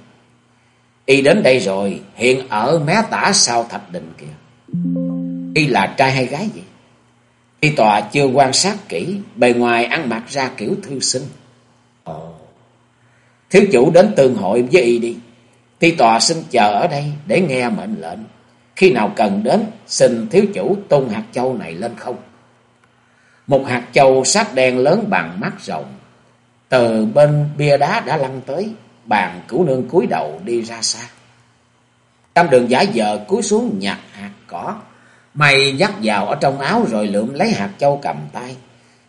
Y đến đây rồi, hiện ở mé tả sau thạch đình kìa. Y là trai hay gái vậy? Y tòa chưa quan sát kỹ, bề ngoài ăn mặc ra kiểu thư sinh. Ồ, thiếu chủ đến tương hội với Y đi. Ti tòa xin chờ ở đây để nghe mệnh lệnh. Khi nào cần đến, xin thiếu chủ tung hạt châu này lên không. Một hạt châu sắc đen lớn bằng mắt rồng. Từ bên bia đá đã lăn tới, bàn cửu nương cúi đầu đi ra xa. Tam đường giả vờ cúi xuống nhặt hạt cỏ, mày dắt vào ở trong áo rồi lượm lấy hạt châu cầm tay.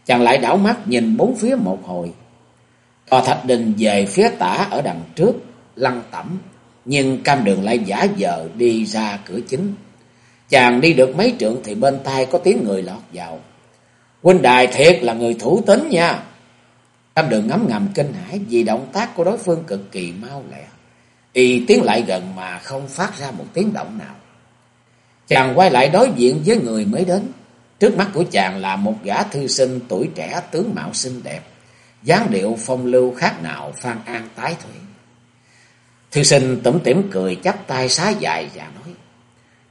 Chàng lại đảo mắt nhìn bốn phía một hồi. Tòa thạch đình về phía tả ở đằng trước, lăn tẩm, nhưng cam đường lại giả vờ đi ra cửa chính. Chàng đi được mấy trượng thì bên tai có tiếng người lọt vào. Huynh đài thiệt là người thủ tính nha. Cam đường ngấm ngầm kinh hãi vì động tác của đối phương cực kỳ mau lẹ. Y tiến lại gần mà không phát ra một tiếng động nào. Chàng quay lại đối diện với người mới đến. Trước mắt của chàng là một gã thư sinh tuổi trẻ tướng mạo xinh đẹp. dáng điệu phong lưu khác nào Phan An tái thủy. Thư sinh tủm tỉm cười chắp tay xá dài và nói.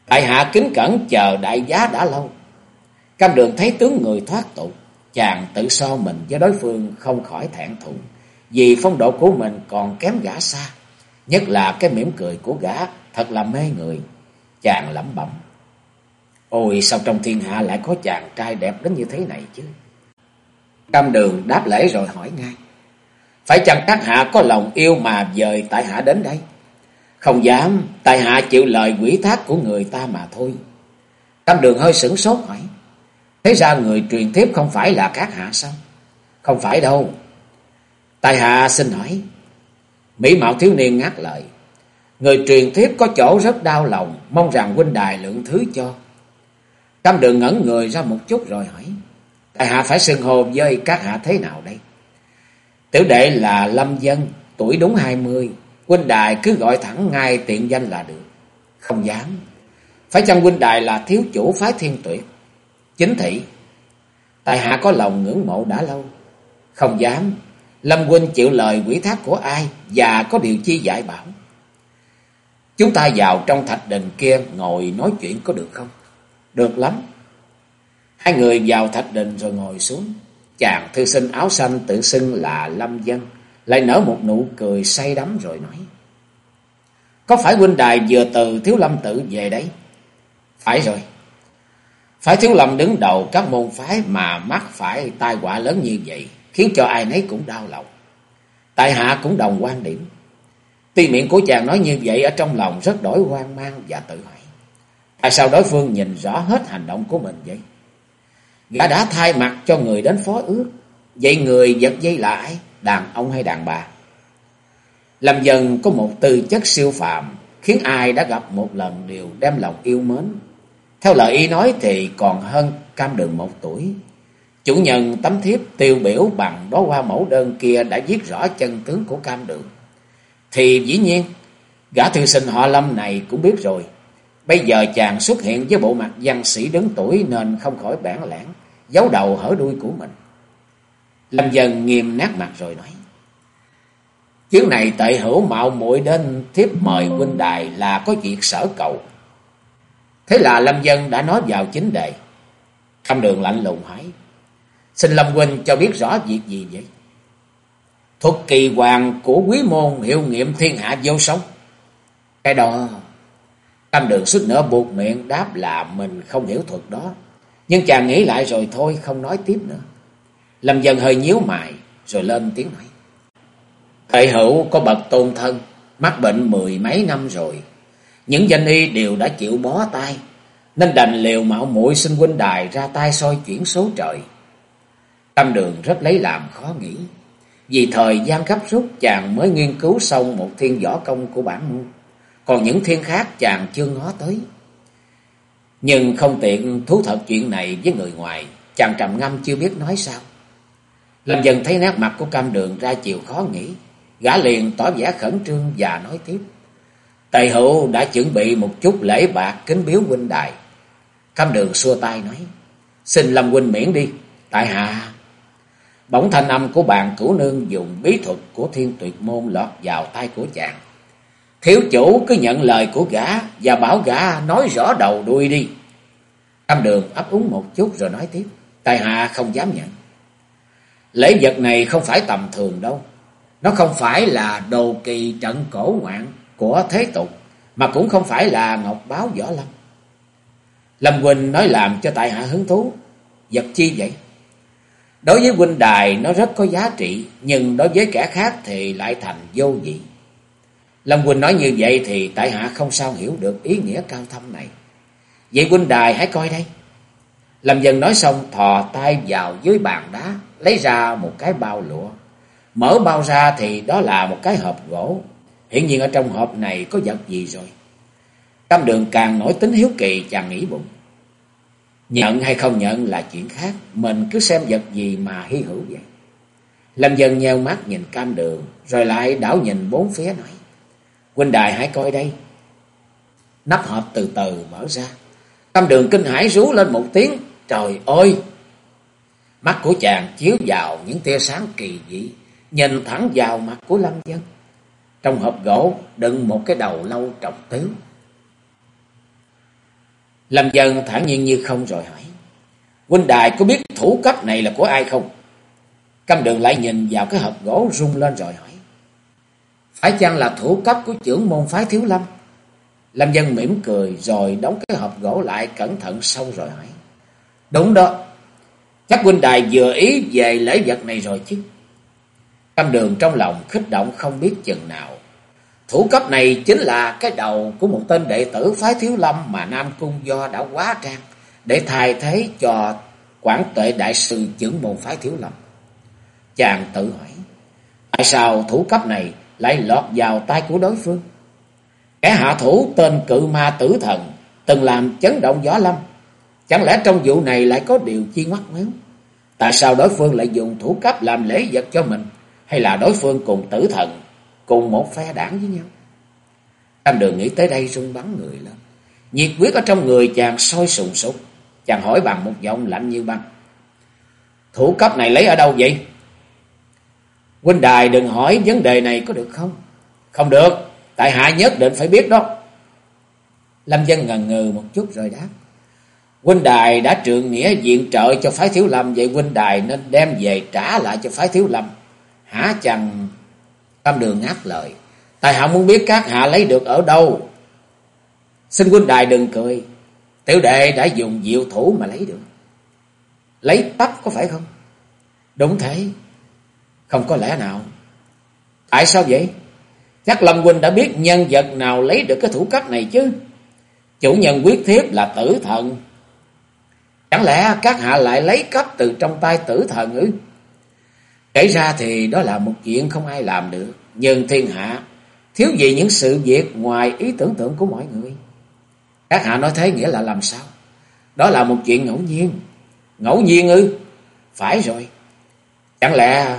Đại hạ kính cẩn chờ đại giá đã lâu. Cam đường thấy tướng người thoát tục. Chàng tự so mình với đối phương không khỏi thẹn thùng. Vì phong độ của mình còn kém gã xa. Nhất là cái mỉm cười của gã thật là mê người. Chàng lẩm bẩm. Ôi sao trong thiên hạ lại có chàng trai đẹp đến như thế này chứ? Cam đường đáp lễ rồi hỏi ngay. Phải chăng các hạ có lòng yêu mà dời tại hạ đến đây? Không dám, tại hạ chịu lời quỷ thác của người ta mà thôi. Cam đường hơi sửng sốt hỏi. Thế ra người truyền tiếp không phải là các hạ sao? Không phải đâu. Tại hạ xin hỏi. Mỹ mạo thiếu niên ngắt lời. Người truyền tiếp có chỗ rất đau lòng, mong rằng huynh đài lượng thứ cho. Cam đường ngẩn người ra một chút rồi hỏi. Tại hạ phải xưng hô với các hạ thế nào đây? Tiểu đệ là Lâm Dân, tuổi đúng hai mươi. Huynh đài cứ gọi thẳng ngay tiện danh là được. Không dám. Phải chăng huynh đài là thiếu chủ phái thiên tuyệt? Chính thị. Tại hạ có lòng ngưỡng mộ đã lâu. Không dám. Lâm huynh chịu lời quỷ thác của ai và có điều chi giải bảo. Chúng ta vào trong thạch đình kia ngồi nói chuyện có được không? Được lắm. Hai người vào thạch đình rồi ngồi xuống. Chàng thư sinh áo xanh tự xưng là Lâm Dân. Lại nở một nụ cười say đắm rồi nói. Có phải huynh đài vừa từ thiếu lâm tự về đấy? Phải rồi. Phải thiếu lâm đứng đầu các môn phái mà mắc phải tai họa lớn như vậy. Khiến cho ai nấy cũng đau lòng. Tại hạ cũng đồng quan điểm. Tuy miệng của chàng nói như vậy ở trong lòng rất đổi hoang mang và tự hỏi. Tại sao đối phương nhìn rõ hết hành động của mình vậy? Gã đã thay mặt cho người đến phó ước. Vậy người giật dây là ai? Đàn ông hay đàn bà? Lâm dần có một tư chất siêu phàm, khiến ai đã gặp một lần đều đem lòng yêu mến. Theo lời y nói thì còn hơn cam đường một tuổi. Chủ nhân tấm thiếp tiêu biểu bằng đó hoa mẫu đơn kia đã viết rõ chân tướng của cam đường. Thì dĩ nhiên, gã thư sinh họ lâm này cũng biết rồi. Bây giờ chàng xuất hiện với bộ mặt văn sĩ đứng tuổi nên không khỏi bản lãng, giấu đầu hở đuôi của mình. Lâm dần nghiêm nát mặt rồi nói. Chuyến này tệ hữu mạo muội đến thiếp mời huynh đài là có việc sở cầu. Thế là Lâm dân đã nói vào chính đề. Khâm đường lạnh lùng hỏi. Xin Lâm huynh cho biết rõ việc gì vậy? Thuật kỳ hoàng của quý môn hiệu nghiệm thiên hạ vô sống. Cái đó Tam đường suýt nữa buộc miệng đáp là mình không hiểu thuật đó. Nhưng chàng nghĩ lại rồi thôi không nói tiếp nữa. Lâm dân hơi nhíu mày rồi lên tiếng nói. Thầy hữu có bậc tôn thân, mắc bệnh mười mấy năm rồi. Những danh y đều đã chịu bó tay, nên đành liều mạo muội xin huynh đài ra tay soi chuyển số trời. Tâm đường rất lấy làm khó nghĩ. Vì thời gian gấp rút chàng mới nghiên cứu xong một thiên võ công của bản môn. Còn những thiên khác chàng chưa ngó tới. Nhưng không tiện thú thật chuyện này với người ngoài. Chàng trầm ngâm chưa biết nói sao. Lâm dần thấy nét mặt của cam đường ra chiều khó nghĩ. Gã liền tỏ vẻ khẩn trương và nói tiếp. Tài hữu đã chuẩn bị một chút lễ bạc kính biếu huynh đài. Cam đường xua tay nói. Xin Lâm huynh miễn đi. Tại hạ. Bỗng thanh âm của bàn cửu nương dùng bí thuật của thiên tuyệt môn lọt vào tay của chàng. Thiếu chủ cứ nhận lời của gã và bảo gã nói rõ đầu đuôi đi. Cam đường ấp úng một chút rồi nói tiếp. Tài hạ không dám nhận. Lễ vật này không phải tầm thường đâu. Nó không phải là đồ kỳ trận cổ ngoạn của thế tục. Mà cũng không phải là ngọc báo võ lâm. Lâm Quỳnh nói làm cho tại hạ hứng thú. Vật chi vậy? Đối với huynh đài nó rất có giá trị. Nhưng đối với kẻ khác thì lại thành vô vị. Lâm Quỳnh nói như vậy thì tại hạ không sao hiểu được ý nghĩa cao thâm này. Vậy huynh đài hãy coi đây. Lâm Dân nói xong thò tay vào dưới bàn đá, lấy ra một cái bao lụa. Mở bao ra thì đó là một cái hộp gỗ hiển nhiên ở trong hộp này có vật gì rồi. Tâm đường càng nổi tính hiếu kỳ chàng nghĩ bụng. Nhận hay không nhận là chuyện khác, mình cứ xem vật gì mà hy hữu vậy. Lâm Dân nheo mắt nhìn cam đường, rồi lại đảo nhìn bốn phía nói. Huynh đài hãy coi đây. Nắp hộp từ từ mở ra. cam đường kinh hãi rú lên một tiếng. Trời ơi! Mắt của chàng chiếu vào những tia sáng kỳ dị. Nhìn thẳng vào mặt của Lâm Dân. Trong hộp gỗ đựng một cái đầu lâu trồng tiếu. Lâm Dân thản nhiên như không rồi hỏi. Huynh đài có biết thủ cấp này là của ai không? Cam đường lại nhìn vào cái hộp gỗ rung lên rồi hỏi. Phải chăng là thủ cấp của trưởng môn phái Thiếu Lâm? Lâm Dân mỉm cười rồi đóng cái hộp gỗ lại cẩn thận xong rồi hỏi. Đúng đó. Chắc huynh đài vừa ý về lễ vật này rồi chứ. Cam đường trong lòng khích động không biết chừng nào. Thủ cấp này chính là cái đầu của một tên đệ tử phái Thiếu Lâm mà Nam Cung Do đã quá trang để thay thế cho quản Tuệ Đại sư trưởng môn phái Thiếu Lâm. Chàng tự hỏi, tại sao thủ cấp này lại lọt vào tay của đối phương? Kẻ hạ thủ tên cự ma tử thần từng làm chấn động gió lâm. Chẳng lẽ trong vụ này lại có điều chi ngoắt ngoéo? Tại sao đối phương lại dùng thủ cấp làm lễ vật cho mình? Hay là đối phương cùng tử thần, cùng một phe đảng với nhau? Tam đường nghĩ tới đây rung bắn người lên. Nhiệt quyết ở trong người chàng sôi sùng sục. Chàng hỏi bằng một giọng lạnh như băng. Thủ cấp này lấy ở đâu vậy? Huynh đài đừng hỏi vấn đề này có được không? Không được, tại hạ nhất định phải biết đó. Lâm dân ngần ngừ một chút rồi đáp. Huynh đài đã trượng nghĩa diện trợ cho phái thiếu lâm, vậy huynh đài nên đem về trả lại cho phái thiếu lâm. Hả chằng Tam đường ngáp lời. Tại hạ muốn biết các hạ lấy được ở đâu. Xin huynh đài đừng cười. Tiểu đệ đã dùng diệu thủ mà lấy được. Lấy tắp có phải không? Đúng thế. Không có lẽ nào. Tại sao vậy? Chắc Lâm Huynh đã biết nhân vật nào lấy được cái thủ cấp này chứ. Chủ nhân quyết thiếp là tử thần. Chẳng lẽ các hạ lại lấy cấp từ trong tay tử thần ư? Kể ra thì đó là một chuyện không ai làm được. Nhưng thiên hạ thiếu gì những sự việc ngoài ý tưởng tượng của mọi người. Các hạ nói thế nghĩa là làm sao? Đó là một chuyện ngẫu nhiên. Ngẫu nhiên ư? Phải rồi. Chẳng lẽ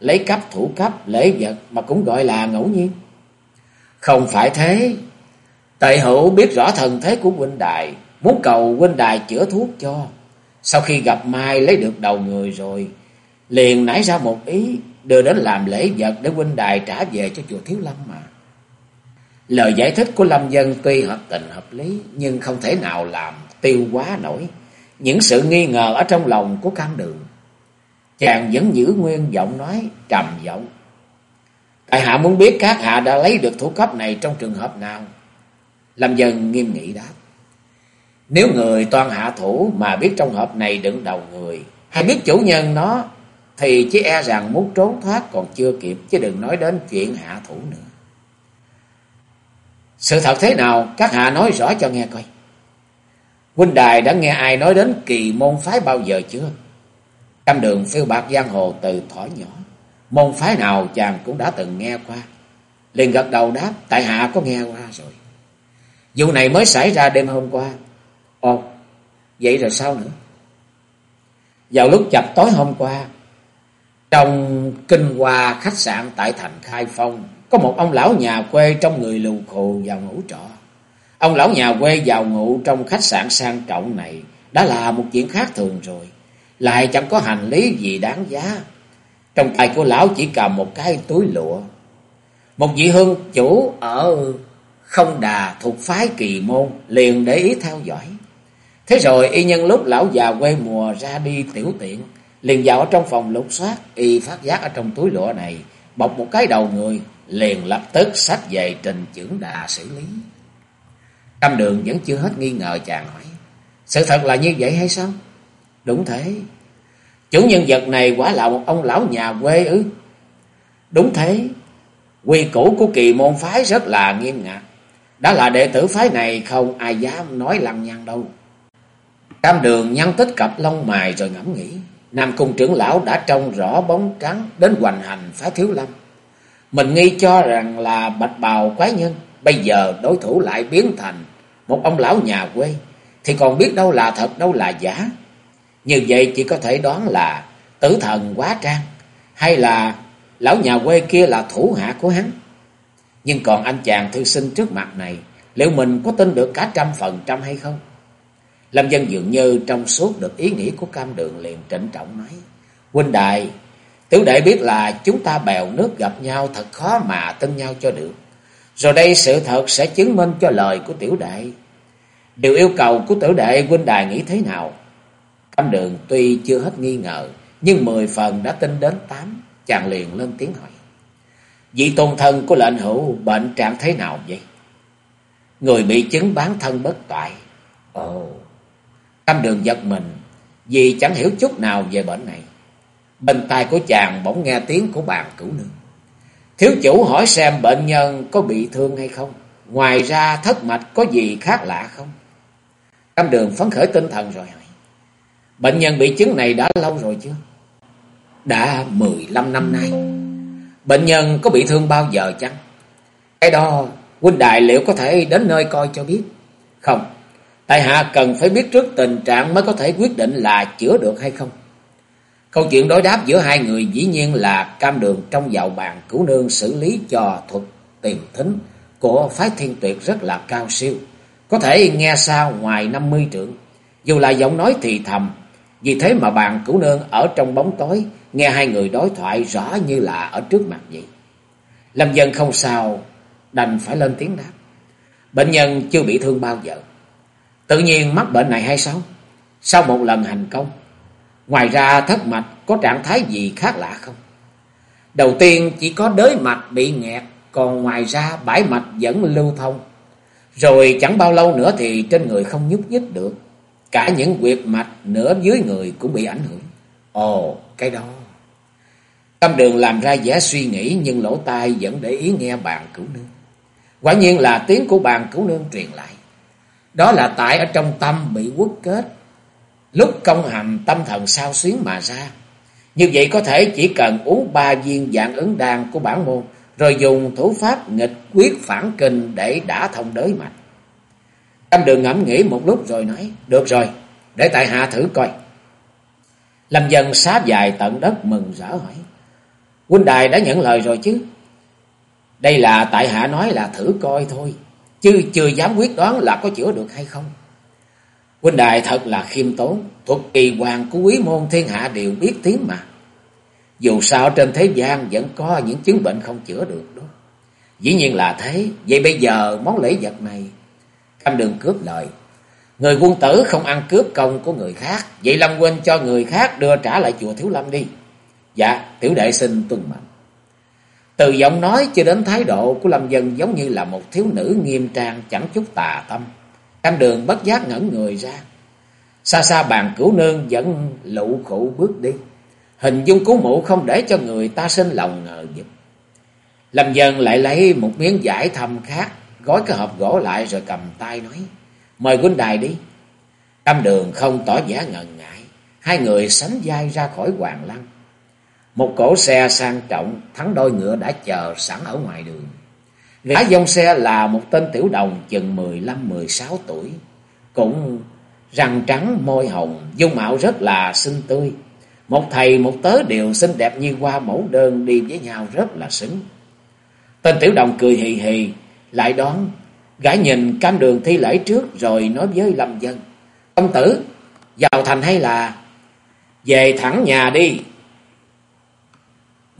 lấy cấp thủ cấp lễ vật mà cũng gọi là ngẫu nhiên? Không phải thế. Tệ hữu biết rõ thần thế của huynh đài, muốn cầu huynh đài chữa thuốc cho. Sau khi gặp Mai lấy được đầu người rồi, liền nảy ra một ý đưa đến làm lễ vật để huynh đài trả về cho chùa Thiếu Lâm mà. Lời giải thích của Lâm Dân tuy hợp tình hợp lý nhưng không thể nào làm tiêu quá nổi những sự nghi ngờ ở trong lòng của căn đường. Chàng vẫn giữ nguyên giọng nói trầm giọng. Tại hạ muốn biết các hạ đã lấy được thủ cấp này trong trường hợp nào? Lâm Dân nghiêm nghị đáp. Nếu người toàn hạ thủ mà biết trong hộp này đựng đầu người, hay biết chủ nhân nó, thì chỉ e rằng muốn trốn thoát còn chưa kịp, chứ đừng nói đến chuyện hạ thủ nữa. Sự thật thế nào, các hạ nói rõ cho nghe coi. Huynh đài đã nghe ai nói đến kỳ môn phái bao giờ chưa? Cam đường phiêu bạc giang hồ từ thỏ nhỏ. Môn phái nào chàng cũng đã từng nghe qua. Liền gật đầu đáp, tại hạ có nghe qua rồi. Vụ này mới xảy ra đêm hôm qua. Ồ, vậy rồi sao nữa? Vào lúc chập tối hôm qua, trong kinh hoa khách sạn tại thành Khai Phong, có một ông lão nhà quê trong người lù khù vào ngủ trọ. Ông lão nhà quê vào ngủ trong khách sạn sang trọng này đã là một chuyện khác thường rồi. Lại chẳng có hành lý gì đáng giá. Trong tay của lão chỉ cầm một cái túi lụa. Một vị hương chủ ở không đà thuộc phái kỳ môn liền để ý theo dõi. Thế rồi y nhân lúc lão già quê mùa ra đi tiểu tiện, liền vào ở trong phòng lục soát, y phát giác ở trong túi lụa này bọc một cái đầu người, liền lập tức sách về trình trưởng đà xử lý. Tâm đường vẫn chưa hết nghi ngờ chàng hỏi, sự thật là như vậy hay sao? Đúng thế. Chủ nhân vật này quả là một ông lão nhà quê ư? Đúng thế. Quy củ của kỳ môn phái rất là nghiêm ngặt. Đã là đệ tử phái này không ai dám nói lăng nhăng đâu. Cam đường nhăn tích cặp lông mài rồi ngẫm nghĩ. Nam cung trưởng lão đã trông rõ bóng trắng đến hoành hành phá thiếu lâm. Mình nghi cho rằng là bạch bào quái nhân. Bây giờ đối thủ lại biến thành một ông lão nhà quê. Thì còn biết đâu là thật đâu là giả. Như vậy chỉ có thể đoán là tử thần quá trang. Hay là lão nhà quê kia là thủ hạ của hắn. Nhưng còn anh chàng thư sinh trước mặt này, liệu mình có tin được cả trăm phần trăm hay không? Lâm dân dường như trong suốt được ý nghĩ của cam đường liền trịnh trọng nói. Huynh đại, Tiểu đệ biết là chúng ta bèo nước gặp nhau thật khó mà tin nhau cho được. Rồi đây sự thật sẽ chứng minh cho lời của tiểu đệ. Điều yêu cầu của tiểu đệ huynh đài nghĩ thế nào? Cam đường tuy chưa hết nghi ngờ, nhưng mười phần đã tin đến tám, chàng liền lên tiếng hỏi. Vị tôn thân của lệnh hữu bệnh trạng thế nào vậy? Người bị chứng bán thân bất toại. Ồ, Cam đường giật mình, vì chẳng hiểu chút nào về bệnh này. Bên tai của chàng bỗng nghe tiếng của bàn cửu nương. Thiếu chủ hỏi xem bệnh nhân có bị thương hay không? Ngoài ra thất mạch có gì khác lạ không? Cam đường phấn khởi tinh thần rồi hỏi. Bệnh nhân bị chứng này đã lâu rồi chưa? Đã 15 năm nay. Bệnh nhân có bị thương bao giờ chăng? Cái đó huynh đại liệu có thể đến nơi coi cho biết? Không. Tại hạ cần phải biết trước tình trạng mới có thể quyết định là chữa được hay không. Câu chuyện đối đáp giữa hai người dĩ nhiên là cam đường trong dạo bàn cứu nương xử lý cho thuật tiền thính của phái thiên tuyệt rất là cao siêu. Có thể nghe sao ngoài 50 trượng, dù là giọng nói thì thầm. Vì thế mà bàn cứu nương ở trong bóng tối nghe hai người đối thoại rõ như là ở trước mặt vậy. Lâm dân không sao, đành phải lên tiếng đáp. Bệnh nhân chưa bị thương bao giờ. Tự nhiên mắc bệnh này hay sao? Sau một lần hành công, ngoài ra thất mạch có trạng thái gì khác lạ không? Đầu tiên chỉ có đới mạch bị nghẹt, còn ngoài ra bãi mạch vẫn lưu thông. Rồi chẳng bao lâu nữa thì trên người không nhúc nhích được. Cả những quyệt mạch nửa dưới người cũng bị ảnh hưởng. Ồ, cái đó. Tâm đường làm ra vẻ suy nghĩ nhưng lỗ tai vẫn để ý nghe bàn cửu nương. Quả nhiên là tiếng của bàn cửu nương truyền lại. Đó là tại ở trong tâm bị quất kết. Lúc công hành tâm thần sao xuyến mà ra. Như vậy có thể chỉ cần uống ba viên dạng ứng đan của bản môn. Rồi dùng thủ pháp nghịch quyết phản kinh để đả thông đới mạch. Tâm đường ngẫm nghĩ một lúc rồi nói. Được rồi, để tại hạ thử coi. Lâm dân xá dài tận đất mừng rỡ hỏi. Huynh đài đã nhận lời rồi chứ? Đây là tại hạ nói là thử coi thôi chứ chưa dám quyết đoán là có chữa được hay không. Huynh đài thật là khiêm tốn, thuật kỳ hoàng của quý môn thiên hạ đều biết tiếng mà. Dù sao trên thế gian vẫn có những chứng bệnh không chữa được đó. Dĩ nhiên là thế, vậy bây giờ món lễ vật này, cam đừng cướp lời. Người quân tử không ăn cướp công của người khác, vậy Lâm Huynh cho người khác đưa trả lại chùa Thiếu Lâm đi. Dạ, tiểu đệ xin tuân mệnh. Từ giọng nói cho đến thái độ của Lâm Dân giống như là một thiếu nữ nghiêm trang chẳng chút tà tâm. Cam đường bất giác ngẩn người ra. Xa xa bàn cửu nương vẫn lụ khủ bước đi. Hình dung cứu mụ không để cho người ta sinh lòng ngờ vực. Lâm Dân lại lấy một miếng giải thầm khác, gói cái hộp gỗ lại rồi cầm tay nói. Mời huynh đài đi. Cam đường không tỏ vẻ ngần ngại. Hai người sánh vai ra khỏi hoàng lăng. Một cỗ xe sang trọng thắng đôi ngựa đã chờ sẵn ở ngoài đường. Gã dông xe là một tên tiểu đồng chừng 15-16 tuổi. Cũng răng trắng môi hồng, dung mạo rất là xinh tươi. Một thầy một tớ đều xinh đẹp như hoa mẫu đơn đi với nhau rất là xứng. Tên tiểu đồng cười hì hì, lại đón. Gã nhìn cam đường thi lễ trước rồi nói với Lâm Dân. Công tử, vào thành hay là... Về thẳng nhà đi,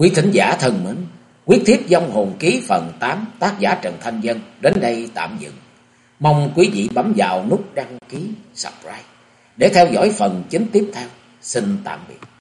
Quý thính giả thân mến, quyết thiếp dông hồn ký phần 8 tác giả Trần Thanh Dân đến đây tạm dừng. Mong quý vị bấm vào nút đăng ký, subscribe để theo dõi phần chính tiếp theo. Xin tạm biệt.